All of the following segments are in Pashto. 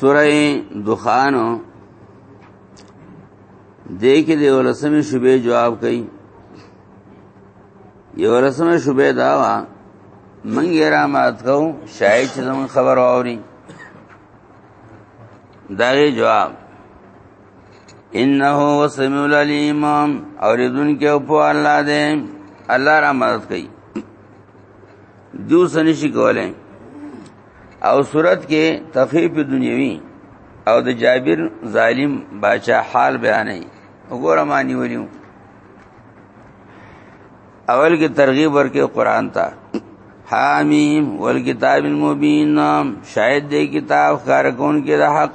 سوره دخان دې کې د ولسمې شوبې جواب کړي یو ولسمې شوبې دا وا من یې را مات کو شاید چې زمون خبر اوري دا جواب انه هو سميع العليم اوریدون کې په الله دې الله را مدد کوي دو سنشي کولای او صورت کې تخفیف دنیوي او د جابر ظالم باچا حال بیانې وګوره معنی ولیو اول کې ترغیب ورکې قران ته حامیم والکتاب المبین شاید دې کتاب کارکون کې د حق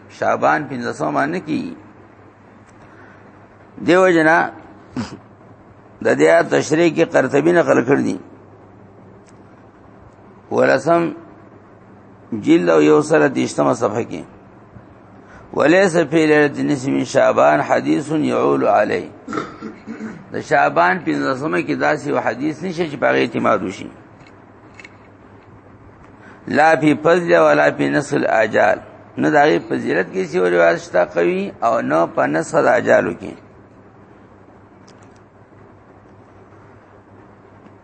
شعبان پنځوسمه باندې کی دیو جنا د دې آیات تشریح کې قرطبی نقل کړ دي ولسم جلد او یو سره دیشتمه صفحه کې وليس في ليله النصف من شعبان حديث يعول عليه د شعبان 15مه کې داسې یو حدیث نشي چې په اعتماد وشي لا فی فضل ولا فی نسل اجال نه دغه فضیلت کې سی روایت شته قوي او نه په نسل اجالو کې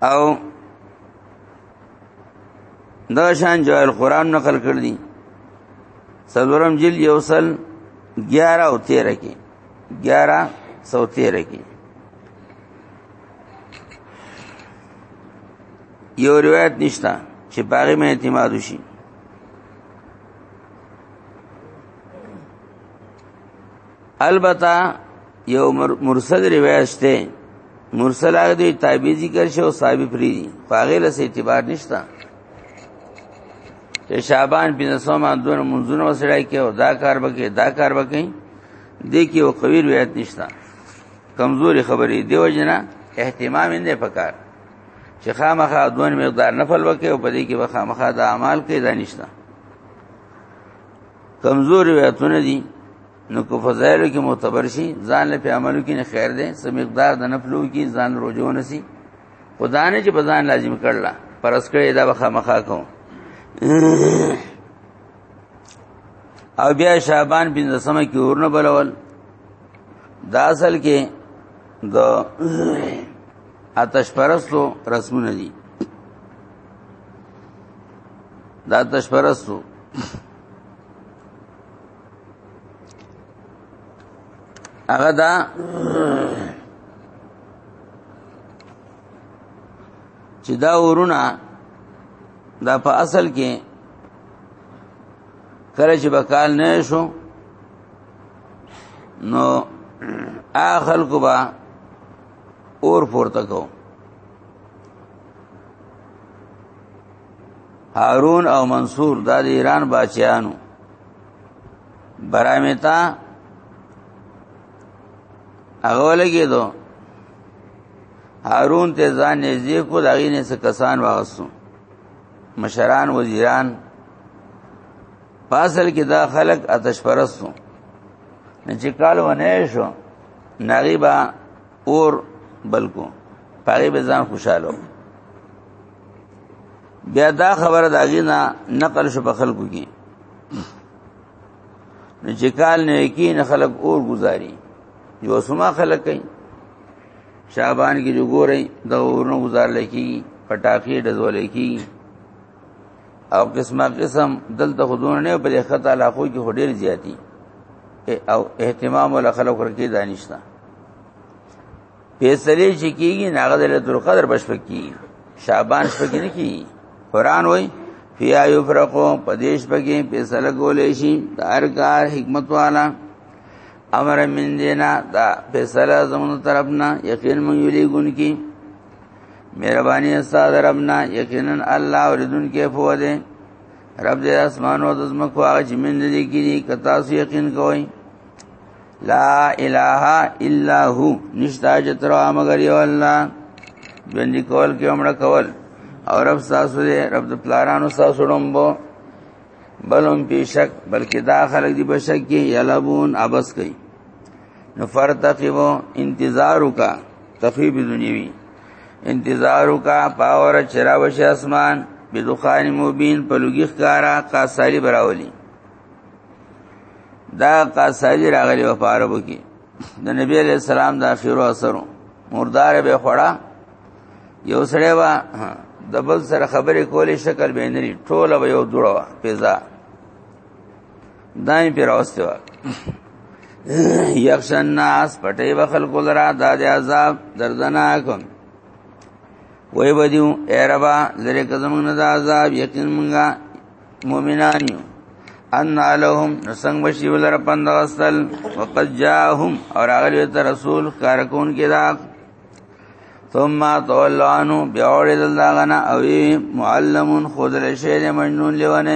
او دا شان جو القرآن نقل کړ دي سلورم جل یوصل 11 او 13 کې 11 113 کې یو روایت نشته چې باغې مې اعتماد وشي البته یو مرسل روایت شته مرسل هغه دی تابع ذکر شو صاحب پری دی هغه له اعتبار نشته چې شعبان بن سوما دون منځونه وسړای کې او دا کار وکي دا کار وکي دې کې یو قوی روایت نشته کمزوري خبرې دیو جنا اهتمام نه پکار چې خامخا دون مقدار نفل وکي او پدې کې به خامخا د اعمال کې دانشتا کمزور ویتونه دي نو کو فضایلو کې معتبر شي ځان له عملو کې نه خیر دی سم مقدار د نفلو کې ځان روزو نسی خدا نه چې په ځان لازم کړل پر اس کړه دا بخا مخا کوم او بیا شعبان بن سمه کې ورنه بلول دا اصل کې د آتش پرستو رسمونه دي دا آتش پرستو هغه دا چې دا ورونه دا په اصل کې کله چې بکال نه شو نو اخل کو با اور پورته کو هارون او منصور د ایران بچیانو برامتا هغه لګي دو هارون ته ځان نږدې کو دغې نه څه کسان واغسو مشران وزیران پاسل کې دا خلک آتش پرستو نه چې کال ونه شو ناغي با اور بلکو پاره به ځان خوشاله بیا دا خبره داګه نه نقل شو په خلکو کې نو چې کال نه کې نه خلک اور گزاري جو سما خلک کوي شعبان کې جو ګورې د اور نه گزار لکی پټاخې د زولې کې او قسمه قسم دلته خودونه نه په خطه علاقو کې هډیر زیاتی او اهتمام ول خلق ورکی دانشتا پیسلی چې کیږي ناغه د لتر قدر بشپ کی شعبان شپ کې نه کی قران وای فیا یفرقو پدیش پکې پیسل کولې شي د هر کار حکمت والا امر من دینا دا پیسل زمونږ طرفنا یقین مونږ ویلې ګون کی مهرباني استاد ربنا یقینا الله اوریدون کې فو ده رب دې اسمان او دزمکو هغه چې من دې کړي کتا سو یقین کوئ لا اله الا هو نشتا جترا مگر یو الله ژوند کول کې عمر کول او رب تاسو دې رب د پلارانو تاسو ډمبو بلهم پیشک بلکې دا خلک دی بشک کې یلبون ابس کوي نو فرتقبو انتظارو کا تخیب دنیوی انتظارو کا پاور چرا وش اسمان بدخان مبین په لګی ښکارا قاصالی براولی دا قاصالی راغلی په عربو کې د نبی علیہ السلام د اخیرو اثرو مردار به خړه یو سړی وا د بل سره خبرې کولې شکل به نه ټوله به یو دوړه پیزا دایم پیر اوسته وا یخشن ناس پټي بخل کول را د عذاب دردناک وای بدیو اے ربا لری قدم نه د عذاب یقین مونږه مؤمنان یو ان لهم نسنگ بشی ولر پند غسل وقد جاءهم اور اغلی ته رسول کارکون کې دا ثم تولانو بیاوړل داغنا او معلم خود له شی مجنون لیونه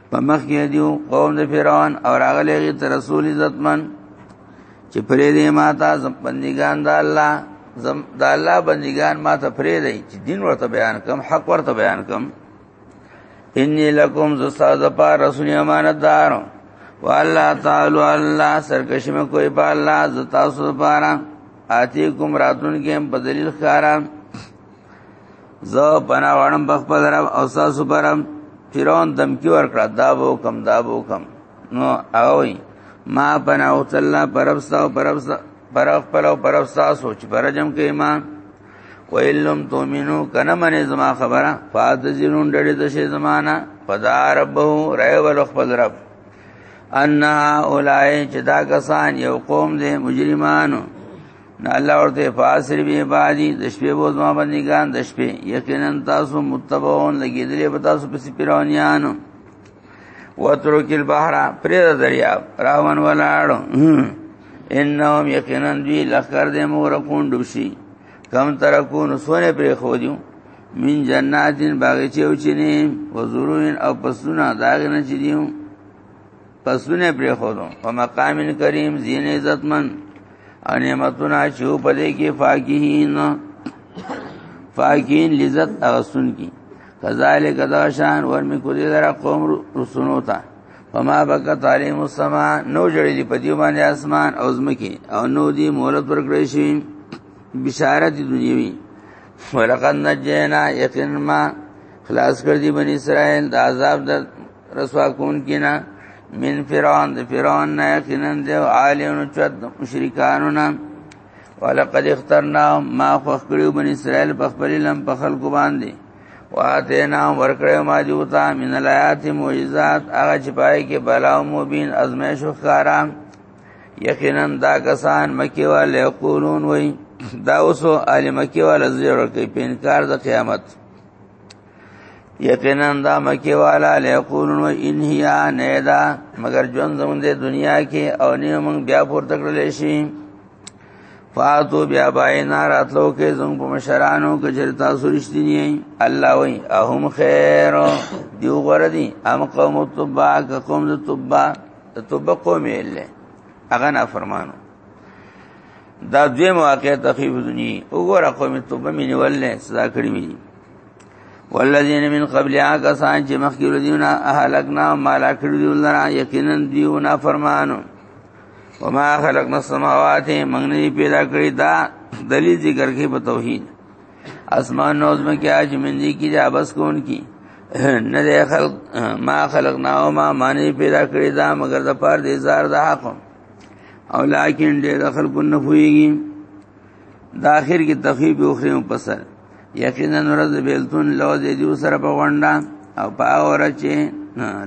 په مخ کې دیو قوم د فرعون او راغلی غي تر رسول عزتمن چې پرې دې ما ته زم بندګان د الله زم د الله بندګان ما ته پرې دی چې دین ورته بیان کم حق ورته بیان کم انی لکم ز استاد پا رسول امانتدار والله تعالی الله سرکش مې کوئی په الله ز تاسو لپاره آتی کوم راتون کې په دلیل خارم زه پناه غواړم په خپل رب او تاسو پر رب فرعون دمکی ورکړه دا بو کم دا بو کم نو اوی ما پناه او تعالی پر رب تاسو پر رب پر خپل او پر تاسو چې برجم کې ایمان ویلم تومینو کنه منې زما خبره فاز زینون ډېر د شی زمانہ فدا ربه رای ول خپل رب ان اولای چې دا کسان یو قوم دي مجرمانو نه الله ورته فاسر به عبادي د شپې بوز ما بندگان د شپې یقینا تاسو متبعون لګیدلې په تاسو په سپیرانیانو وترک البحر پر دریا راون ولاړو انهم یقینا دی لخر د مور کون دوشي کم ترکون سونه پر خو دیو من جناتین باغچه او چینه و زروین او پسونه داغنه چدیو پسونه پریخودو په مقام کریم زین عزتمن او نعمتونه چې په دې کې فاکهین فاکین لذت اغسن کی کذالک داشان ورمی کو دې در قوم رسونو ته فما بک تعلیم السما نو جوړې دی په دې باندې اسمان او زمکی او نو دی مولت ورکړې شي بشارت دنیوي ولقد نجینا یقینا ما خلاص کړ دی بنی اسرائیل د عذاب د رسوا کون کینا من فرعون د فرعون نه یقینا د عالیونو چد مشرکانو نه ولقد اخترنا ما فخریو بن اسرائیل بخبل لم بخل کو باندې واتینا ورکړیو ما جوتا من الایات معجزات هغه چپای کې بلاو مبین ازمیش خارام یقینا دا کسان مکی والے یقولون وای دا اوسو عالم مکی والے زیر کوي په انکار د قیامت یقینا دا مکی والا لیقولون و انهیا نیدا مگر جون زمون دے دنیا کې او نیو مونږ بیا پور تکړلې شي فاتو بیا بای ناراتلو کې زمون په مشرانو کې جر تاسو رښتینی الله وای اهم خیر دیو غره دی ام قوم تبا قوم تبا تبا قوم یې هغه نه فرمانو دا دوی مواقع تخیف دنی وګوره قوم تبا مینول نه سزا کړی مې والذین من قبل کسان چې مخکې ردیونه اهلکنا ما لا کړو دی لرا یقینا دیونه فرمانو وما خلقنا السماوات من نه پیدا کړی دا دلیل ذکر کې په توحید اسمان نوز میں کیا چې من دي کې دا بس کون کی نه د خلق ما خلقنا او ما معنی پیدا کړی دا مگر د پاره د زار د حق او لکن د خلق نه فویږي د اخر کې تخیب او خریم پسر یقینا ورځ بیلتون لو دې دیو سره په غونډه او په اوره چې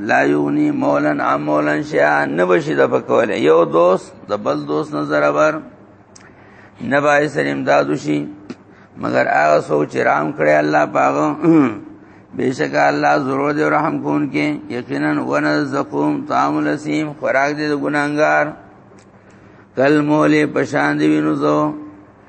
لا یونی مولن عام مولن شیا نه بشي د پکول یو دوست د بل دوست نظر ور نه بای سر امدادو شي مگر هغه سوچ رام کړي الله پاغو بیشک الله ضرور دی رحم کون کې یقینا ونزقوم طعام الاسیم خوراک دې ګناګار کل مولې پشان دی وینځو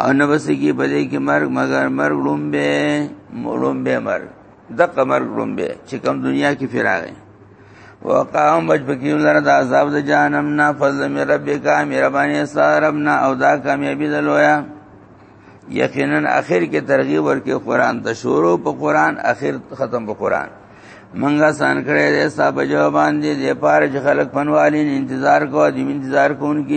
او نه بسګي په دې کې مرګ مگر مرګ لومبه لومبه مرګ د قمر لومبه چې کوم دنیا کې فراغه وقام بجبکیو لره د عذاب د جهنم نه فضل می رب کا می ربانی ساربنا او دا کامیابی د لویا یقینا اخر کې ترغیب ورکې قران ته شروع په قران اخر ختم په قران منګه سان کړي د صاحب جوابان دي د پاره چې خلک پنوالین انتظار کوي د انتظار کوونکي